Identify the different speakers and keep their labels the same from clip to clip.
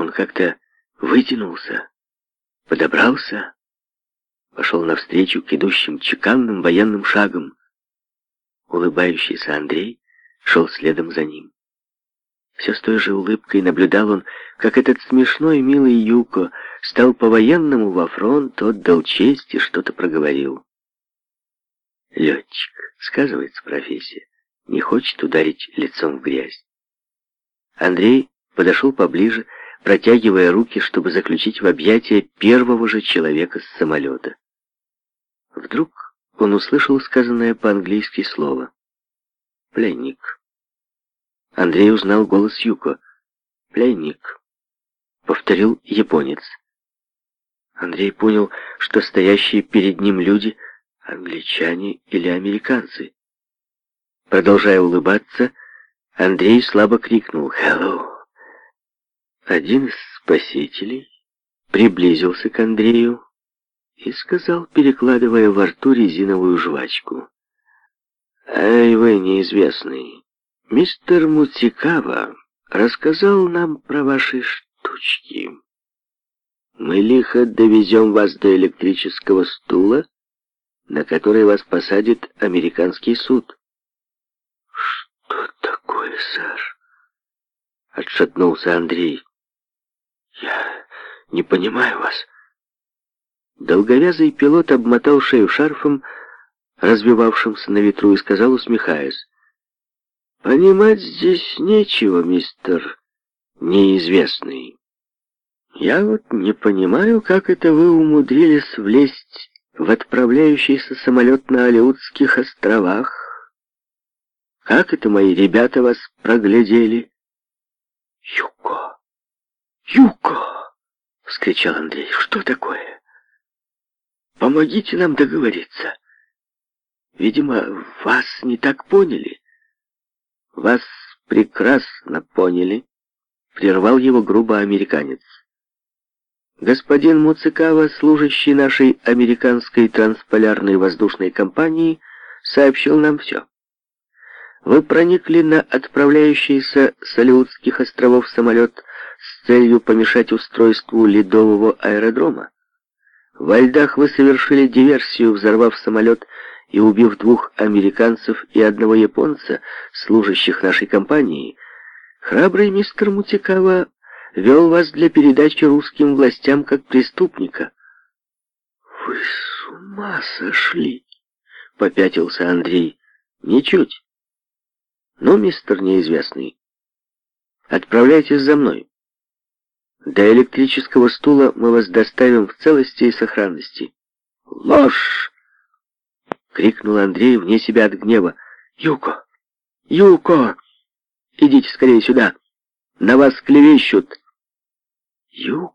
Speaker 1: Он как-то вытянулся, подобрался, пошел навстречу к идущим чеканным военным шагам. Улыбающийся Андрей шел следом за ним. Все с той же улыбкой наблюдал он, как этот смешной милый Юко стал по-военному во фронт, отдал честь и что-то проговорил. Летчик, сказывается профессия, не хочет ударить лицом в грязь. Андрей подошел поближе протягивая руки, чтобы заключить в объятия первого же человека с самолета. Вдруг он услышал сказанное по-английски слово. «Пленник». Андрей узнал голос Юко. «Пленник», — повторил японец. Андрей понял, что стоящие перед ним люди — англичане или американцы. Продолжая улыбаться, Андрей слабо крикнул «Hello!» Один из спасителей приблизился к Андрею и сказал, перекладывая во рту резиновую жвачку. «Эй, вы неизвестный, мистер Мутикава рассказал нам про ваши штучки. Мы лихо довезем вас до электрического стула, на который вас посадит американский суд».
Speaker 2: «Что такое, сэр?» — отшатнулся Андрей. «Я не понимаю вас».
Speaker 1: Долговязый пилот обмотал шею шарфом, развивавшимся на ветру, и сказал, усмехаясь, «Понимать здесь нечего, мистер неизвестный. Я вот не понимаю, как это вы умудрились влезть в отправляющийся самолет на Алиутских островах. Как это мои ребята вас проглядели?»
Speaker 2: «Юго!» «Юко!» — вскричал Андрей. «Что такое? Помогите нам договориться. Видимо, вас не так поняли».
Speaker 1: «Вас прекрасно поняли», — прервал его грубо американец. Господин Муцикава, служащий нашей американской трансполярной воздушной компании, сообщил нам все. Вы проникли на отправляющийся с Алиутских островов самолет с целью помешать устройству ледового аэродрома. Во льдах вы совершили диверсию, взорвав самолет и убив двух американцев и одного японца, служащих нашей компании. Храбрый мистер Мутикава вел вас для передачи русским властям как преступника».
Speaker 2: «Вы с ума сошли!»
Speaker 1: — попятился Андрей. «Ничуть. Но, мистер неизвестный, отправляйтесь за мной. До электрического стула мы вас доставим в целости и сохранности.
Speaker 2: Ложь!
Speaker 1: Крикнул Андрей вне себя от гнева.
Speaker 2: Юко! Юко!
Speaker 1: Идите скорее сюда! На вас клевещут!
Speaker 2: Юко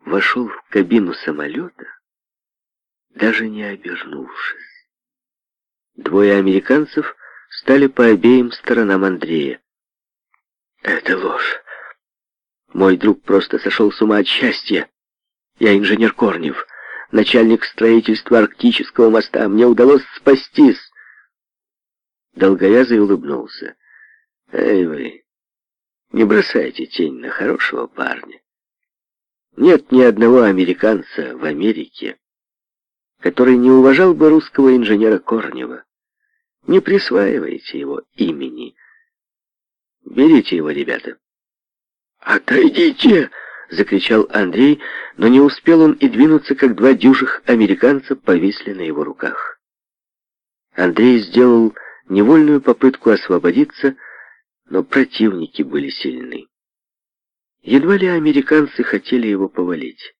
Speaker 2: вошел в кабину самолета, даже не обернувшись.
Speaker 1: Двое американцев стали по обеим сторонам Андрея.
Speaker 2: «Это ложь!
Speaker 1: Мой друг просто сошел с ума от счастья. Я инженер Корнев, начальник строительства арктического моста. Мне удалось спастись. Долговязый улыбнулся. Эй вы, не бросайте тень на хорошего парня. Нет ни одного американца в Америке, который не уважал бы русского инженера Корнева. Не присваивайте его имени. Берите его, ребята.
Speaker 2: «Отойдите!»
Speaker 1: — закричал Андрей, но не успел он и двинуться, как два дюжих американца повисли на его руках. Андрей сделал невольную попытку освободиться, но противники были сильны. Едва ли американцы хотели его повалить.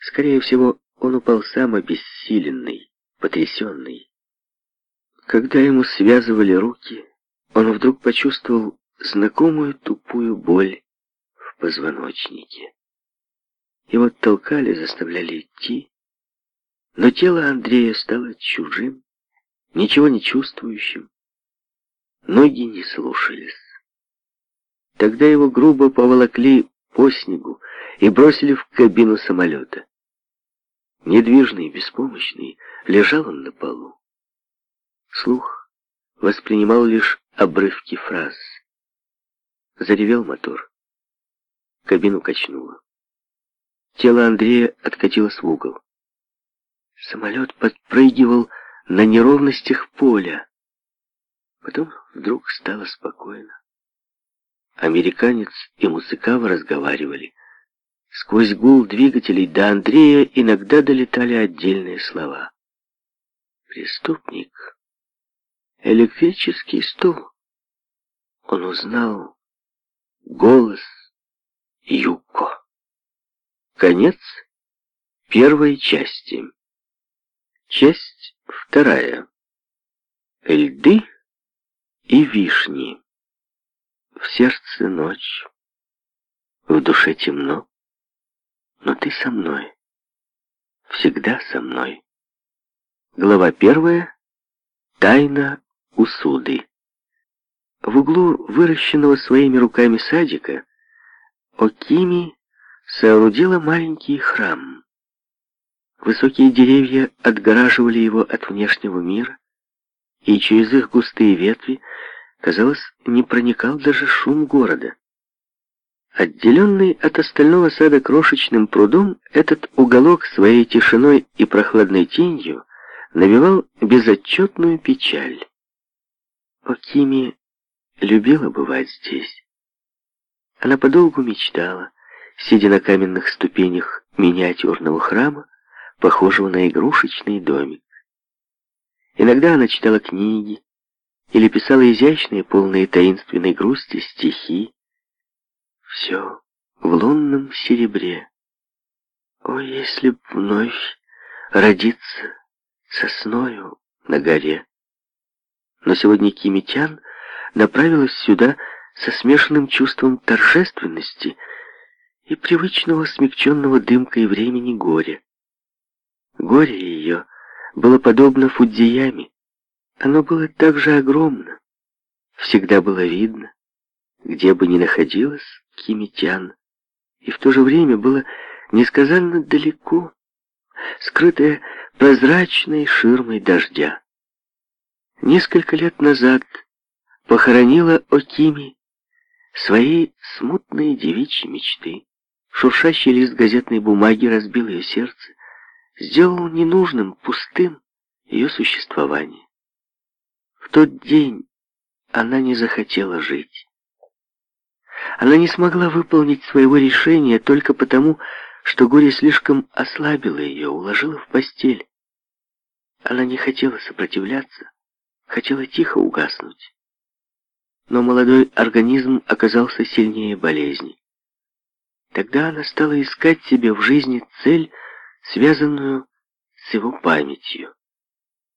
Speaker 1: Скорее всего, он упал сам обессиленный, потрясенный. Когда ему связывали руки, он вдруг почувствовал знакомую тупую боль позвоночнике. Его толкали, заставляли идти, но тело Андрея стало чужим, ничего не чувствующим. Ноги не слушались. Тогда его грубо поволокли по снегу и бросили в кабину самолета. Недвижный, беспомощный, лежал он на полу. Слух воспринимал лишь обрывки фраз. Заревел мотор. Кабину качнуло. Тело Андрея откатилось в угол. Самолет подпрыгивал на неровностях поля. Потом вдруг стало спокойно. Американец и музыкава разговаривали. Сквозь гул двигателей до Андрея иногда долетали отдельные слова. «Преступник. Электрический стул». Он узнал голос Юко. Конец первой части. Часть вторая. Льды и вишни. В сердце ночь, в душе темно, но ты со мной, всегда со мной. Глава первая. Тайна усуды. В углу выращенного своими руками садика Окими соорудила маленький храм. Высокие деревья отгораживали его от внешнего мира, и через их густые ветви, казалось, не проникал даже шум города. Отделенный от остального сада крошечным прудом, этот уголок своей тишиной и прохладной тенью навевал безотчетную печаль. Окими любила бывать здесь. Она подолгу мечтала, сидя на каменных ступенях миниатюрного храма, похожего на игрушечный домик. Иногда она читала книги или писала изящные, полные таинственной грусти стихи. Все в лунном серебре. О, если б вновь родиться сосною на горе! Но сегодня Кимитян направилась сюда со смешанным чувством торжественности и привычного смягченного дымкой времени горя. Горе ее было подобно фудзиями. Оно было так же огромно. Всегда было видно, где бы ни находилась Кимитян. И в то же время было несказанно далеко, скрытое прозрачной ширмой дождя. Несколько лет назад похоронила Окими свои смутные девичьи мечты. Шуршащий лист газетной бумаги разбил ее сердце, сделал ненужным, пустым ее существование. В тот день она не захотела жить. Она не смогла выполнить своего решения только потому, что горе слишком ослабило ее, уложило в постель. Она не хотела сопротивляться, хотела тихо угаснуть но молодой организм оказался сильнее болезни. Тогда она стала искать себе в жизни цель, связанную с его памятью.